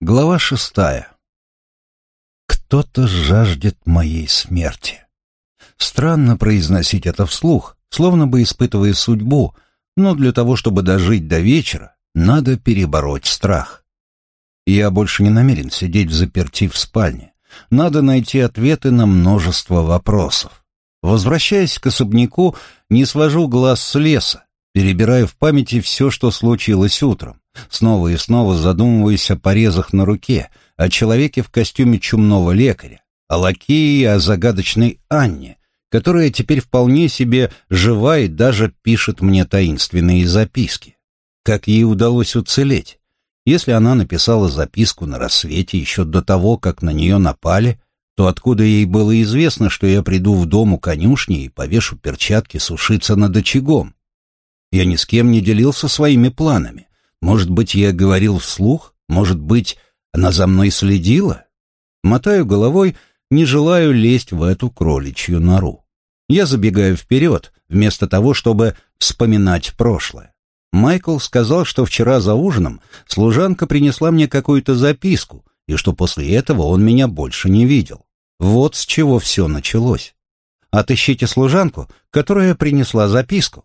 Глава шестая. Кто-то жаждет моей смерти. Странно произносить это вслух, словно бы испытывая судьбу, но для того, чтобы дожить до вечера, надо перебороть страх. Я больше не намерен сидеть в заперти в спальне. Надо найти ответы на множество вопросов. Возвращаясь к особняку, не свожу глаз с леса, перебираю в памяти все, что случилось утром. Снова и снова задумываясь о порезах на руке, о человеке в костюме чумного лекаря, о лакее и о загадочной Анне, которая теперь вполне себе жива и даже пишет мне таинственные записки. Как ей удалось уцелеть? Если она написала записку на рассвете еще до того, как на нее напали, то откуда ей было известно, что я приду в дом у конюшни и повешу перчатки сушиться над очагом? Я ни с кем не делился своими планами. Может быть, я говорил вслух? Может быть, она за мной следила? Мотаю головой, не желаю лезть в эту кроличью нору. Я забегаю вперед, вместо того, чтобы вспоминать прошлое. Майкл сказал, что вчера за ужином служанка принесла мне какую-то записку, и что после этого он меня больше не видел. Вот с чего все началось. Отыщите служанку, которая принесла записку.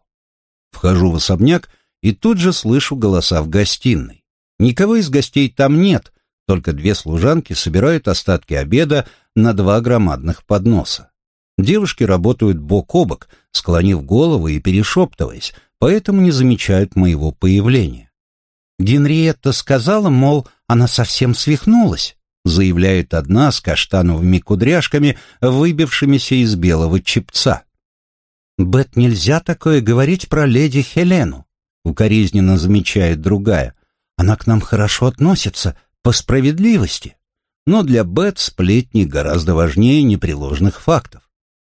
Вхожу в особняк и тут же слышу голоса в гостиной. Никого из гостей там нет, только две служанки собирают остатки обеда на два громадных подноса. Девушки работают бок о бок, склонив головы и перешептываясь, поэтому не замечают моего появления. Генриетта сказала, мол, она совсем свихнулась, заявляет одна с каштановыми кудряшками, выбившимися из белого чепца. Бет, нельзя такое говорить про леди Хелену. Укоризненно замечает другая. Она к нам хорошо относится, по справедливости. Но для Бет сплетни гораздо важнее непреложных фактов.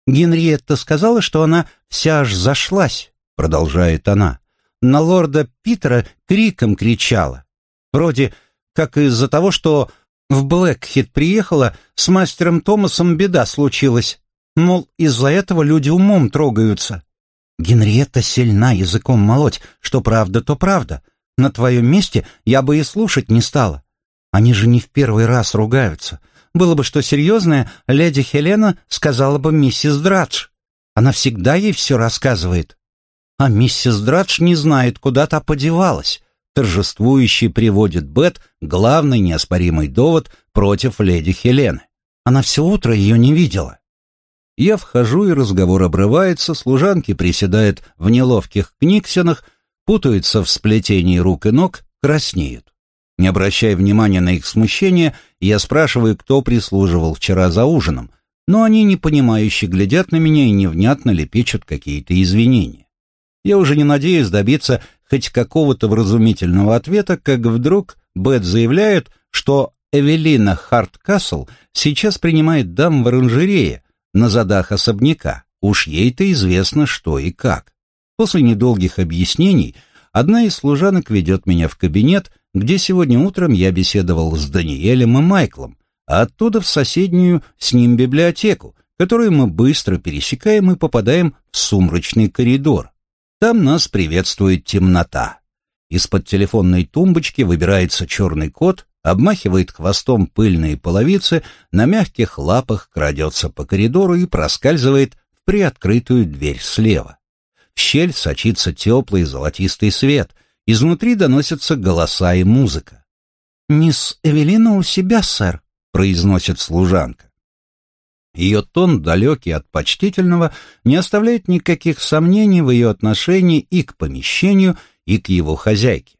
Генриетта сказала, что она вся аж зашлась, продолжает она. На лорда Питера криком кричала. Вроде как из-за того, что в Блэкхит приехала, с мастером Томасом беда случилась. Мол, из-за этого люди умом трогаются. Генриетта сильна языком молоть, что правда, то правда. На твоем месте я бы и слушать не стала. Они же не в первый раз ругаются. Было бы что серьезное, леди Хелена сказала бы миссис Драдж. Она всегда ей все рассказывает. А миссис Драдж не знает, куда та подевалась. Торжествующий приводит Бет главный неоспоримый довод против леди Хелены. Она все утро ее не видела. Я вхожу, и разговор обрывается, служанки приседают в неловких книгсенах, путаются в сплетении рук и ног, краснеют. Не обращая внимания на их смущение, я спрашиваю, кто прислуживал вчера за ужином, но они непонимающе глядят на меня и невнятно лепечут какие-то извинения. Я уже не надеюсь добиться хоть какого-то вразумительного ответа, как вдруг Бет заявляет, что Эвелина Харткасл сейчас принимает дам в оранжерее, на задах особняка. Уж ей-то известно, что и как. После недолгих объяснений одна из служанок ведет меня в кабинет, где сегодня утром я беседовал с Даниэлем и Майклом, а оттуда в соседнюю с ним библиотеку, которую мы быстро пересекаем и попадаем в сумрачный коридор. Там нас приветствует темнота. Из-под телефонной тумбочки выбирается черный кот обмахивает хвостом пыльные половицы, на мягких лапах крадется по коридору и проскальзывает в приоткрытую дверь слева. В щель сочится теплый золотистый свет, изнутри доносятся голоса и музыка. «Мисс Эвелина у себя, сэр», — произносит служанка. Ее тон, далекий от почтительного, не оставляет никаких сомнений в ее отношении и к помещению, и к его хозяйке.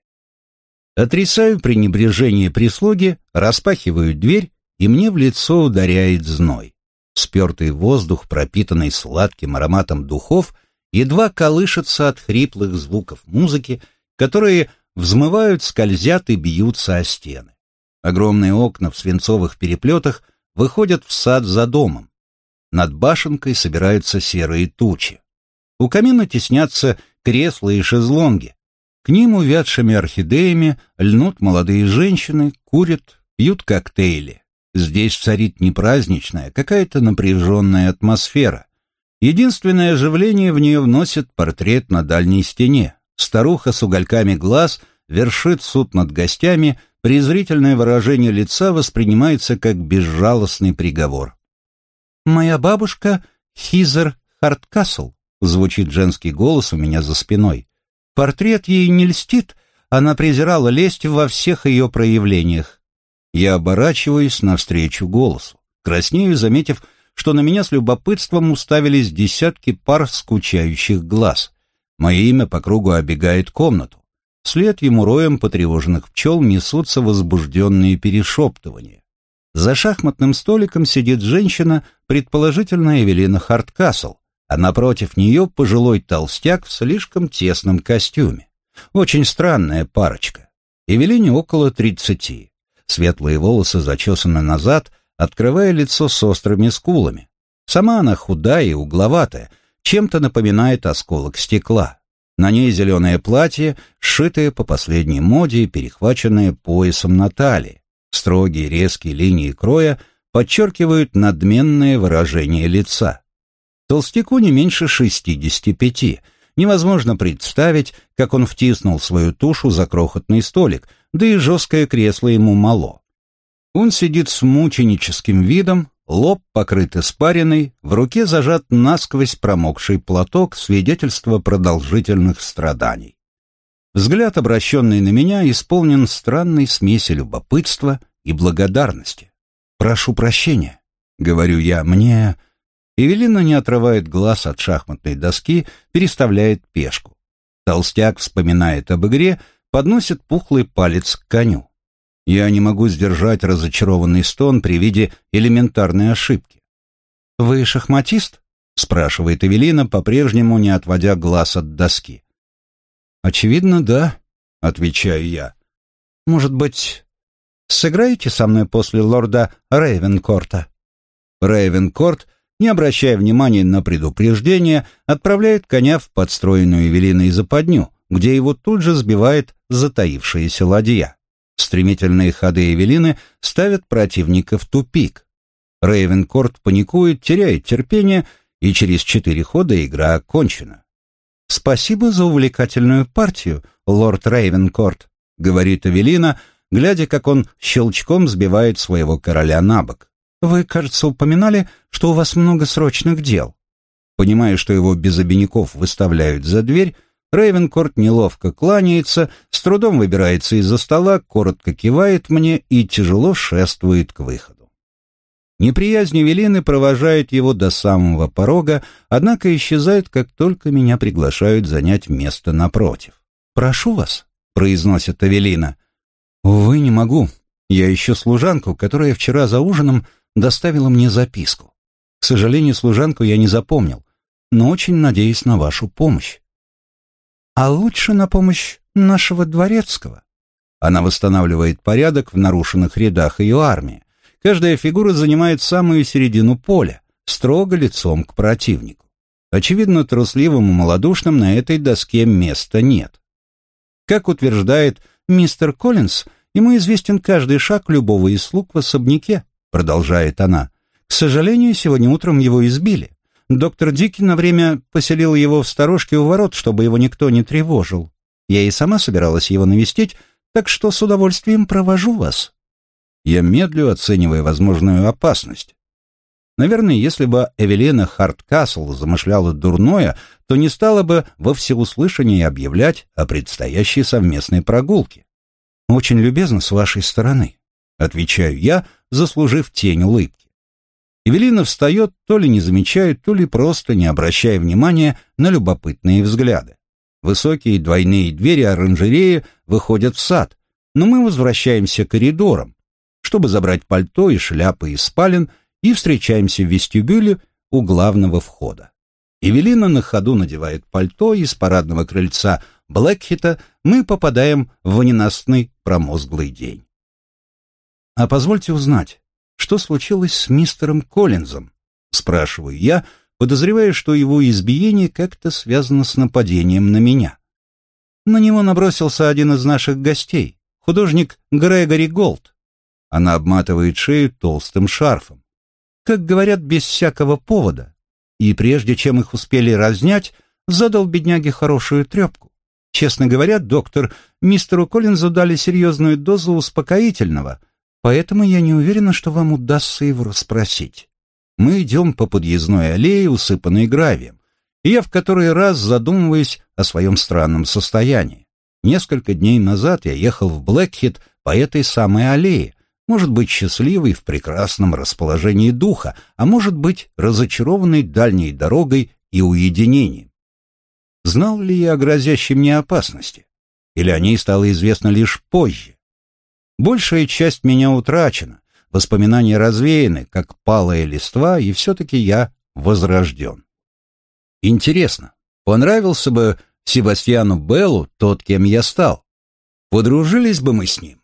Отрицаю пренебрежение прислуги, распахиваю дверь, и мне в лицо ударяет зной. Спертый воздух, пропитанный сладким ароматом духов, едва колышется от хриплых звуков музыки, которые взмывают, скользят и бьются о стены. Огромные окна в свинцовых переплетах выходят в сад за домом. Над башенкой собираются серые тучи. У камина теснятся кресла и шезлонги, к ним увядшими орхидеями льнут молодые женщины, курят, пьют коктейли. Здесь царит не праздничная, а какая-то напряженная атмосфера. Единственное оживление в нее вносит портрет на дальней стене. Старуха с угольками глаз вершит суд над гостями, презрительное выражение лица воспринимается как безжалостный приговор. «Моя бабушка Хизер Харткасл», — звучит женский голос у меня за спиной. «Портрет ей не льстит, она презирала лесть во всех ее проявлениях». Я оборачиваюсь навстречу голосу, краснею, заметив, что на меня с любопытством уставились десятки пар скучающих глаз. Мое имя по кругу обегает комнату. Вслед ему роем потревоженных пчел несутся возбужденные перешептывания. За шахматным столиком сидит женщина, предположительно Эвелина Харткасл, а напротив нее пожилой толстяк в слишком тесном костюме. Очень странная парочка. Эвелине около тридцати. Светлые волосы зачесаны назад, открывая лицо с острыми скулами. Сама она худая и угловатая, чем-то напоминает осколок стекла. На ней зеленое платье, сшитое по последней моде и перехваченное поясом на талии. Строгие резкие линии кроя подчеркивают надменное выражение лица. Толстяку не меньше 65. Невозможно представить, как он втиснул свою тушу за крохотный столик, да и жесткое кресло ему мало. Он сидит с мученическим видом, Лоб покрыт испариной, в руке зажат насквозь промокший платок, свидетельство продолжительных страданий. Взгляд, обращенный на меня, исполнен странной смеси любопытства и благодарности. «Прошу прощения», — говорю я, — «мне...» Эвелина не отрывает глаз от шахматной доски, переставляет пешку. Толстяк вспоминает об игре, подносит пухлый палец к коню. Я не могу сдержать разочарованный стон при виде элементарной ошибки. «Вы шахматист?» — спрашивает Эвелина, по-прежнему не отводя глаз от доски. «Очевидно, да», — отвечаю я. «Может быть, сыграете со мной после лорда Рейвенкорта?» Рейвенкорт, не обращая внимания на предупреждение, отправляет коня в подстроенную Эвелиной западню, где его тут же сбивает затаившаяся ладья. Стремительные ходы Эвелины ставят противника в тупик. Рейвенкорт паникует, теряет терпение, и через четыре хода игра окончена. «Спасибо за увлекательную партию, лорд Рейвенкорт», — говорит Эвелина, глядя, как он щелчком сбивает своего короля на бок. «Вы, кажется, упоминали, что у вас много срочных дел». Понимая, что его без обиняков выставляют за дверь, Рейвенкорт неловко кланяется, с трудом выбирается из-за стола, коротко кивает мне и тяжело шествует к выходу. Неприязнь Эвелины провожает его до самого порога, однако исчезает, как только меня приглашают занять место напротив. «Прошу вас», — произносит Эвелина. «Увы, не могу. Я ищу служанку, которая вчера за ужином доставила мне записку. К сожалению, служанку я не запомнил, но очень надеюсь на вашу помощь а лучше на помощь нашего дворецкого. Она восстанавливает порядок в нарушенных рядах ее армии. Каждая фигура занимает самую середину поля, строго лицом к противнику. Очевидно, трусливым и малодушным на этой доске места нет. Как утверждает мистер Коллинз, ему известен каждый шаг любого из слуг в особняке, продолжает она. К сожалению, сегодня утром его избили. Доктор Дики на время поселил его в сторожке у ворот, чтобы его никто не тревожил. Я и сама собиралась его навестить, так что с удовольствием провожу вас. Я медлю, оценивая возможную опасность. Наверное, если бы Эвелина Харткасл замышляла дурное, то не стала бы во всеуслышание объявлять о предстоящей совместной прогулке. «Очень любезно с вашей стороны», — отвечаю я, заслужив тень улыбки. Эвелина встает, то ли не замечая, то ли просто не обращая внимания на любопытные взгляды. Высокие двойные двери оранжереи выходят в сад, но мы возвращаемся коридором, чтобы забрать пальто и шляпы из спален и встречаемся в вестибюле у главного входа. Эвелина на ходу надевает пальто, и с парадного крыльца Блэкхита мы попадаем в ненастный промозглый день. А позвольте узнать, что случилось с мистером Коллинзом? Спрашиваю я, подозревая, что его избиение как-то связано с нападением на меня. На него набросился один из наших гостей, художник Грегори Голд. Она обматывает шею толстым шарфом. Как говорят, без всякого повода. И прежде чем их успели разнять, задал бедняге хорошую трепку. Честно говоря, доктор, мистеру Коллинзу дали серьезную дозу успокоительного, поэтому я не уверена, что вам удастся его расспросить. Мы идем по подъездной аллее, усыпанной гравием, и я в который раз задумываюсь о своем странном состоянии. Несколько дней назад я ехал в Блэкхит по этой самой аллее, может быть, счастливый в прекрасном расположении духа, а может быть, разочарованный дальней дорогой и уединением. Знал ли я о грозящей мне опасности? Или о ней стало известно лишь позже? Большая часть меня утрачена, воспоминания развеяны, как палая листва, и все-таки я возрожден. Интересно, понравился бы Себастьяну Беллу тот, кем я стал? Подружились бы мы с ним?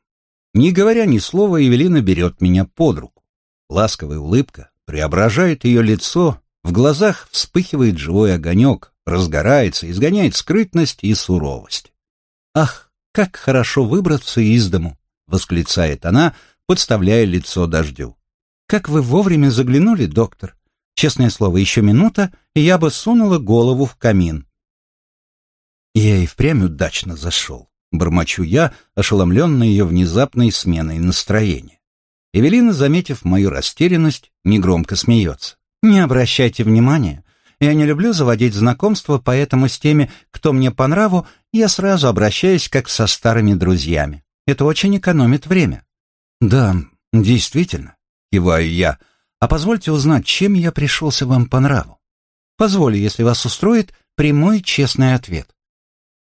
Не говоря ни слова, Евелина берет меня под руку. Ласковая улыбка преображает ее лицо, в глазах вспыхивает живой огонек, разгорается, изгоняет скрытность и суровость. «Ах, как хорошо выбраться из дому!» — восклицает она, подставляя лицо дождю. «Как вы вовремя заглянули, доктор! Честное слово, еще минута, и я бы сунула голову в камин». Я и впрямь удачно зашел. Бормочу я, ошеломленный ее внезапной сменой настроения. Эвелина, заметив мою растерянность, негромко смеется. «Не обращайте внимания. Я не люблю заводить знакомства, поэтому с теми, кто мне по нраву, я сразу обращаюсь как со старыми друзьями. Это очень экономит время». «Да, действительно», — киваю я. «А позвольте узнать, чем я пришелся вам по нраву?» «Позволю, если вас устроит, прямой честный ответ».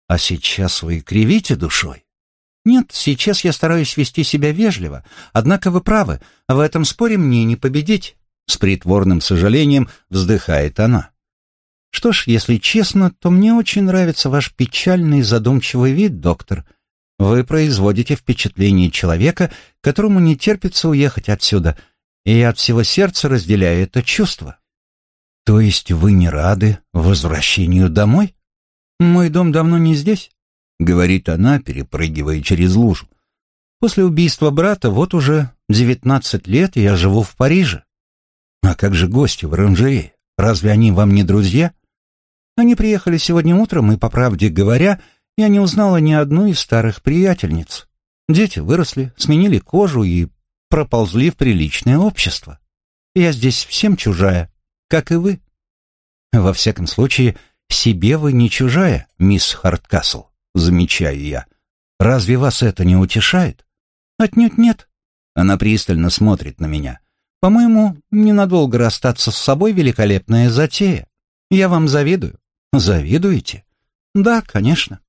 «А сейчас вы кривите душой?» «Нет, сейчас я стараюсь вести себя вежливо, однако вы правы, в этом споре мне не победить. С притворным сожалением вздыхает она. Что ж, если честно, то мне очень нравится ваш печальный задумчивый вид, доктор. Вы производите впечатление человека, которому не терпится уехать отсюда, и я от всего сердца разделяю это чувство. То есть вы не рады возвращению домой? Мой дом давно не здесь, говорит она, перепрыгивая через лужу. После убийства брата вот уже девятнадцать лет я живу в Париже. А как же гости в оранжерее? Разве они вам не друзья? Они приехали сегодня утром, и, по правде говоря, я не узнала ни одну из старых приятельниц. Дети выросли, сменили кожу и проползли в приличное общество. Я здесь всем чужая, как и вы. Во всяком случае, себе вы не чужая, мисс Харткасл, замечаю я. Разве вас это не утешает? Отнюдь нет. Она пристально смотрит на меня. По-моему, ненадолго расстаться с собой великолепная затея. Я вам завидую. Завидуете? Да, конечно.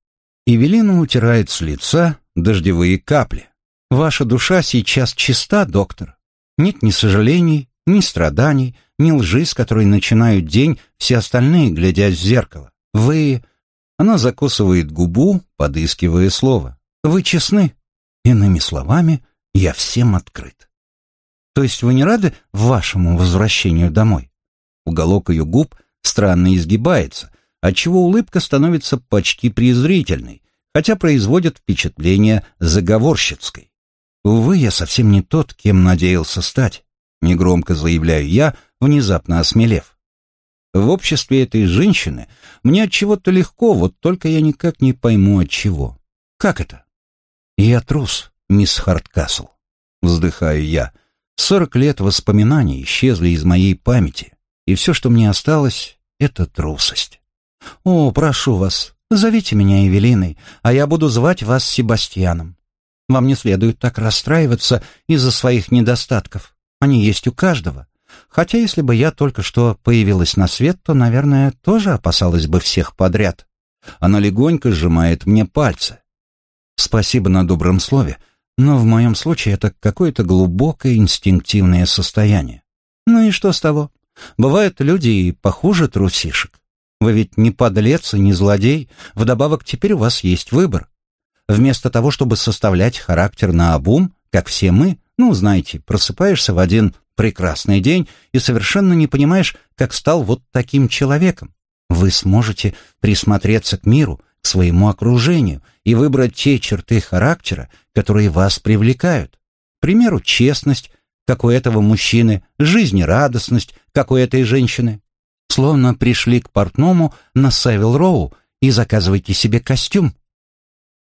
Эвелина утирает с лица дождевые капли. Ваша душа сейчас чиста, доктор. Нет ни сожалений, ни страданий, ни лжи, с которой начинают день все остальные, глядя в зеркало. Вы... Она закусывает губу, подыскивая слово. Вы честны. Иными словами, я всем открыт. То есть вы не рады вашему возвращению домой? Уголок ее губ странно изгибается, отчего улыбка становится почти презрительной, хотя производит впечатление заговорщицкой. Увы, я совсем не тот, кем надеялся стать, негромко заявляю я, внезапно осмелев. В обществе этой женщины мне от чего-то легко, вот только я никак не пойму от чего. Как это? Я трус, мисс Харткасл. Вздыхаю я. Сорок лет воспоминаний исчезли из моей памяти, и все, что мне осталось, — это трусость. О, прошу вас, зовите меня Эвелиной, а я буду звать вас Себастьяном. Вам не следует так расстраиваться из-за своих недостатков. Они есть у каждого. Хотя если бы я только что появилась на свет, то, наверное, тоже опасалась бы всех подряд. Она легонько сжимает мне пальцы. Спасибо на добром слове, но в моем случае это какое-то глубокое инстинктивное состояние. Ну и что с того? Бывают люди и похуже трусишек. Вы ведь не подлец и не злодей, вдобавок теперь у вас есть выбор. Вместо того, чтобы составлять характер на обум, как все мы, ну, знаете, просыпаешься в один прекрасный день и совершенно не понимаешь, как стал вот таким человеком. Вы сможете присмотреться к миру, к своему окружению и выбрать те черты характера, которые вас привлекают. К примеру, честность, как у этого мужчины, жизнерадостность, как у этой женщины. Словно пришли к портному на Севил Роу и заказывайте себе костюм,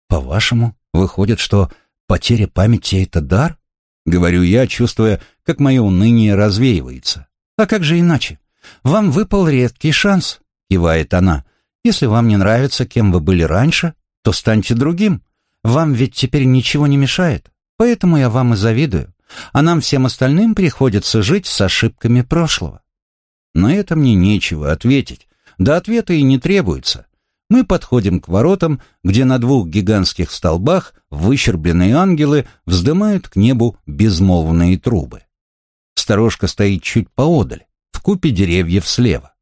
По-вашему, выходит, что потеря памяти — это дар? Говорю я, чувствуя, как мое уныние развеивается. А как же иначе? Вам выпал редкий шанс, кивает она. Если вам не нравится, кем вы были раньше, то станьте другим. Вам ведь теперь ничего не мешает. Поэтому я вам и завидую. А нам всем остальным приходится жить с ошибками прошлого. На это мне нечего ответить. Да ответа и не требуется. Мы подходим к воротам, где на двух гигантских столбах выщербленные ангелы вздымают к небу безмолвные трубы. Сторожка стоит чуть поодаль, в купе деревьев слева.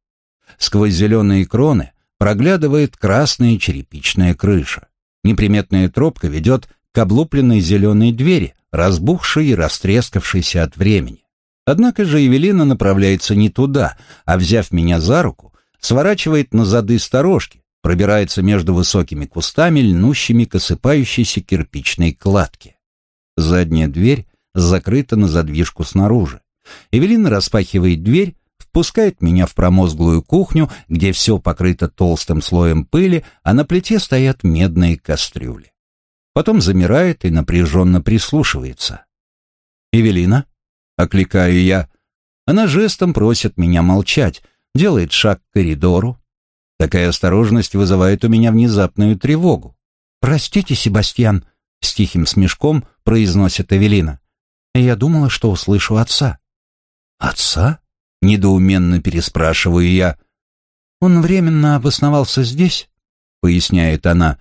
Сквозь зеленые кроны проглядывает красная черепичная крыша. Неприметная тропка ведет к облупленной зеленой двери, разбухшей и растрескавшейся от времени. Однако же Евелина направляется не туда, а, взяв меня за руку, сворачивает на зады сторожки, пробирается между высокими кустами, льнущими к осыпающейся кирпичной кладке. Задняя дверь закрыта на задвижку снаружи. Эвелина распахивает дверь, впускает меня в промозглую кухню, где все покрыто толстым слоем пыли, а на плите стоят медные кастрюли. Потом замирает и напряженно прислушивается. «Эвелина?» — окликаю я. Она жестом просит меня молчать, делает шаг к коридору. Такая осторожность вызывает у меня внезапную тревогу. «Простите, Себастьян», — с тихим смешком произносит Эвелина. «Я думала, что услышу отца». «Отца?» — недоуменно переспрашиваю я. «Он временно обосновался здесь», — поясняет она.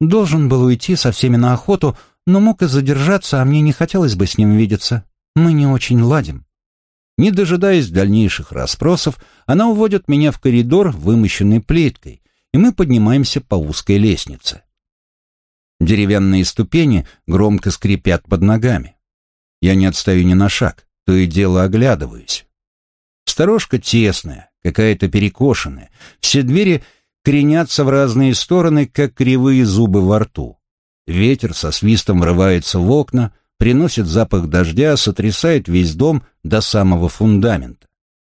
«Должен был уйти со всеми на охоту, но мог и задержаться, а мне не хотелось бы с ним видеться. Мы не очень ладим». Не дожидаясь дальнейших расспросов, она уводит меня в коридор, вымощенный плиткой, и мы поднимаемся по узкой лестнице. Деревянные ступени громко скрипят под ногами. Я не отстаю ни на шаг, то и дело оглядываюсь. Сторожка тесная, какая-то перекошенная, все двери кренятся в разные стороны, как кривые зубы во рту. Ветер со свистом врывается в окна, приносит запах дождя, сотрясает весь дом до самого фундамента.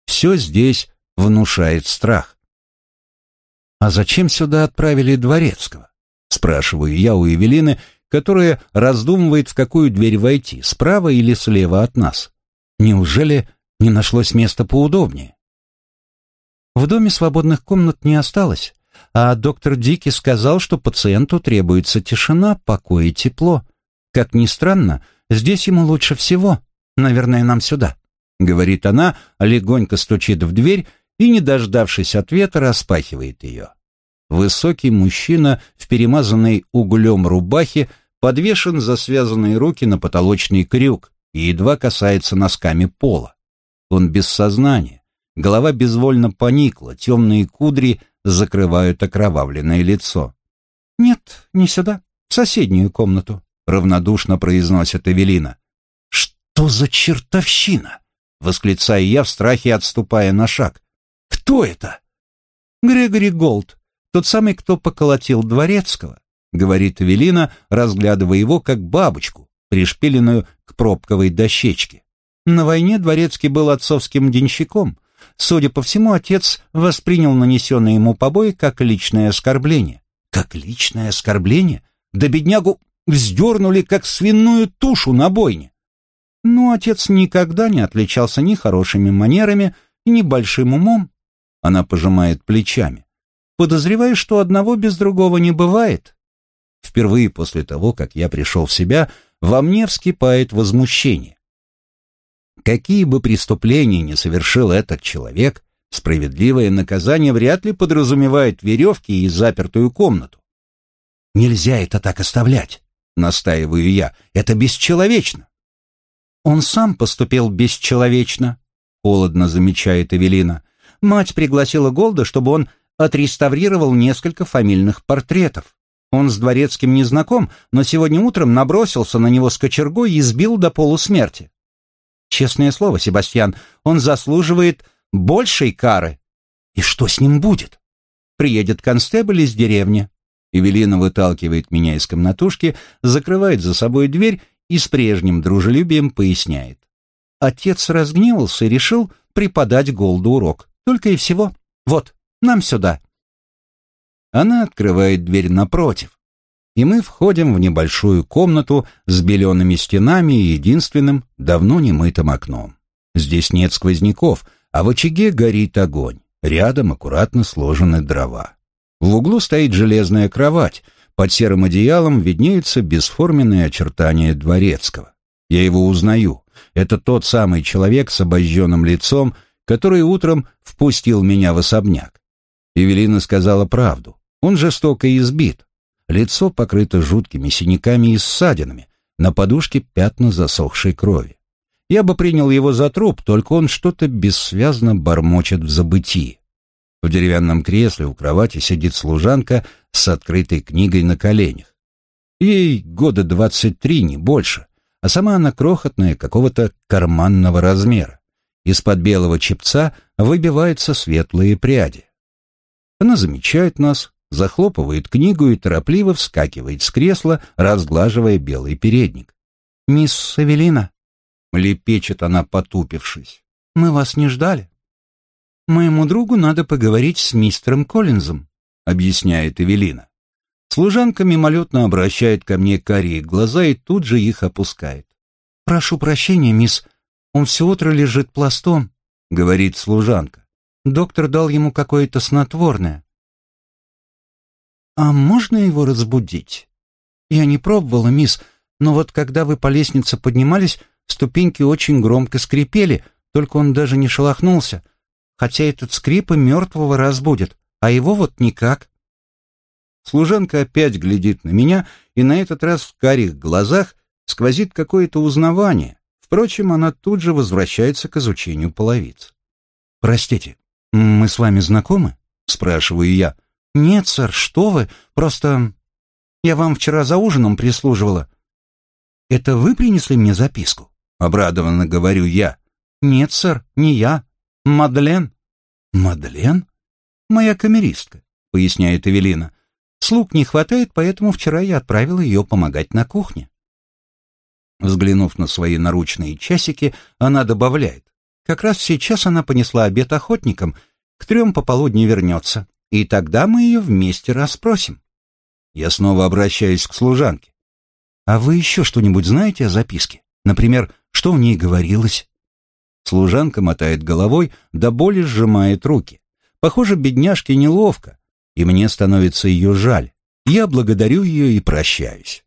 Все здесь внушает страх. «А зачем сюда отправили Дворецкого?» Спрашиваю я у Евелины, которая раздумывает, в какую дверь войти, справа или слева от нас. Неужели не нашлось места поудобнее? В доме свободных комнат не осталось, а доктор Дики сказал, что пациенту требуется тишина, покой и тепло. Как ни странно, Здесь ему лучше всего. Наверное, нам сюда», — говорит она, легонько стучит в дверь и, не дождавшись ответа, распахивает ее. Высокий мужчина в перемазанной углем рубахе подвешен за связанные руки на потолочный крюк и едва касается носками пола. Он без сознания, голова безвольно поникла, темные кудри закрывают окровавленное лицо. «Нет, не сюда, в соседнюю комнату», — равнодушно произносит Эвелина. «Что за чертовщина?» — восклицаю я в страхе, отступая на шаг. «Кто это?» «Грегори Голд, тот самый, кто поколотил Дворецкого», — говорит Эвелина, разглядывая его как бабочку, пришпиленную к пробковой дощечке. На войне Дворецкий был отцовским денщиком. Судя по всему, отец воспринял нанесенное ему побои как личное оскорбление. Как личное оскорбление? Да беднягу вздернули, как свиную тушу на бойне. Но отец никогда не отличался ни хорошими манерами, ни большим умом. Она пожимает плечами. Подозреваю, что одного без другого не бывает. Впервые после того, как я пришел в себя, во мне вскипает возмущение. Какие бы преступления ни совершил этот человек, справедливое наказание вряд ли подразумевает веревки и запертую комнату. Нельзя это так оставлять. — настаиваю я. «Это бесчеловечно!» «Он сам поступил бесчеловечно», — холодно замечает Эвелина. «Мать пригласила Голда, чтобы он отреставрировал несколько фамильных портретов. Он с дворецким не знаком, но сегодня утром набросился на него с кочергой и сбил до полусмерти. Честное слово, Себастьян, он заслуживает большей кары. И что с ним будет? Приедет констебль из деревни, Эвелина выталкивает меня из комнатушки, закрывает за собой дверь и с прежним дружелюбием поясняет. Отец разгневался и решил преподать Голду урок. Только и всего. Вот, нам сюда. Она открывает дверь напротив. и мы входим в небольшую комнату с белеными стенами и единственным, давно немытым окном. Здесь нет сквозняков, а в очаге горит огонь. Рядом аккуратно сложены дрова. В углу стоит железная кровать. Под серым одеялом виднеются бесформенные очертания дворецкого. Я его узнаю. Это тот самый человек с обожженным лицом, который утром впустил меня в особняк. Евелина сказала правду. Он жестоко избит. Лицо покрыто жуткими синяками и ссадинами, на подушке пятна засохшей крови. Я бы принял его за труп, только он что-то бессвязно бормочет в забытии. В деревянном кресле у кровати сидит служанка с открытой книгой на коленях. Ей года двадцать три, не больше, а сама она крохотная, какого-то карманного размера. Из-под белого чепца выбиваются светлые пряди. Она замечает нас, захлопывает книгу и торопливо вскакивает с кресла, разглаживая белый передник. «Мисс Савелина», — лепечет она, потупившись, — «мы вас не ждали». «Моему другу надо поговорить с мистером Коллинзом», — объясняет Эвелина. Служанка мимолетно обращает ко мне карие глаза и тут же их опускает. «Прошу прощения, мисс, он все утро лежит пластом», — говорит служанка. Доктор дал ему какое-то снотворное. «А можно его разбудить?» «Я не пробовала, мисс, но вот когда вы по лестнице поднимались, ступеньки очень громко скрипели, только он даже не шелохнулся, хотя этот скрип и мертвого разбудит, а его вот никак». Служанка опять глядит на меня, и на этот раз в карих глазах сквозит какое-то узнавание. Впрочем, она тут же возвращается к изучению половиц. «Простите, мы с вами знакомы?» — спрашиваю я. «Нет, сэр, что вы, просто... Я вам вчера за ужином прислуживала». «Это вы принесли мне записку?» — обрадованно говорю я. «Нет, сэр, не я. Мадлен». «Мадлен?» «Моя камеристка», — поясняет Эвелина. «Слуг не хватает, поэтому вчера я отправила ее помогать на кухне». Взглянув на свои наручные часики, она добавляет. «Как раз сейчас она понесла обед охотникам, к трем пополудни вернется и тогда мы ее вместе расспросим. Я снова обращаюсь к служанке. А вы еще что-нибудь знаете о записке? Например, что в ней говорилось? Служанка мотает головой, до боли сжимает руки. Похоже, бедняжке неловко, и мне становится ее жаль. Я благодарю ее и прощаюсь.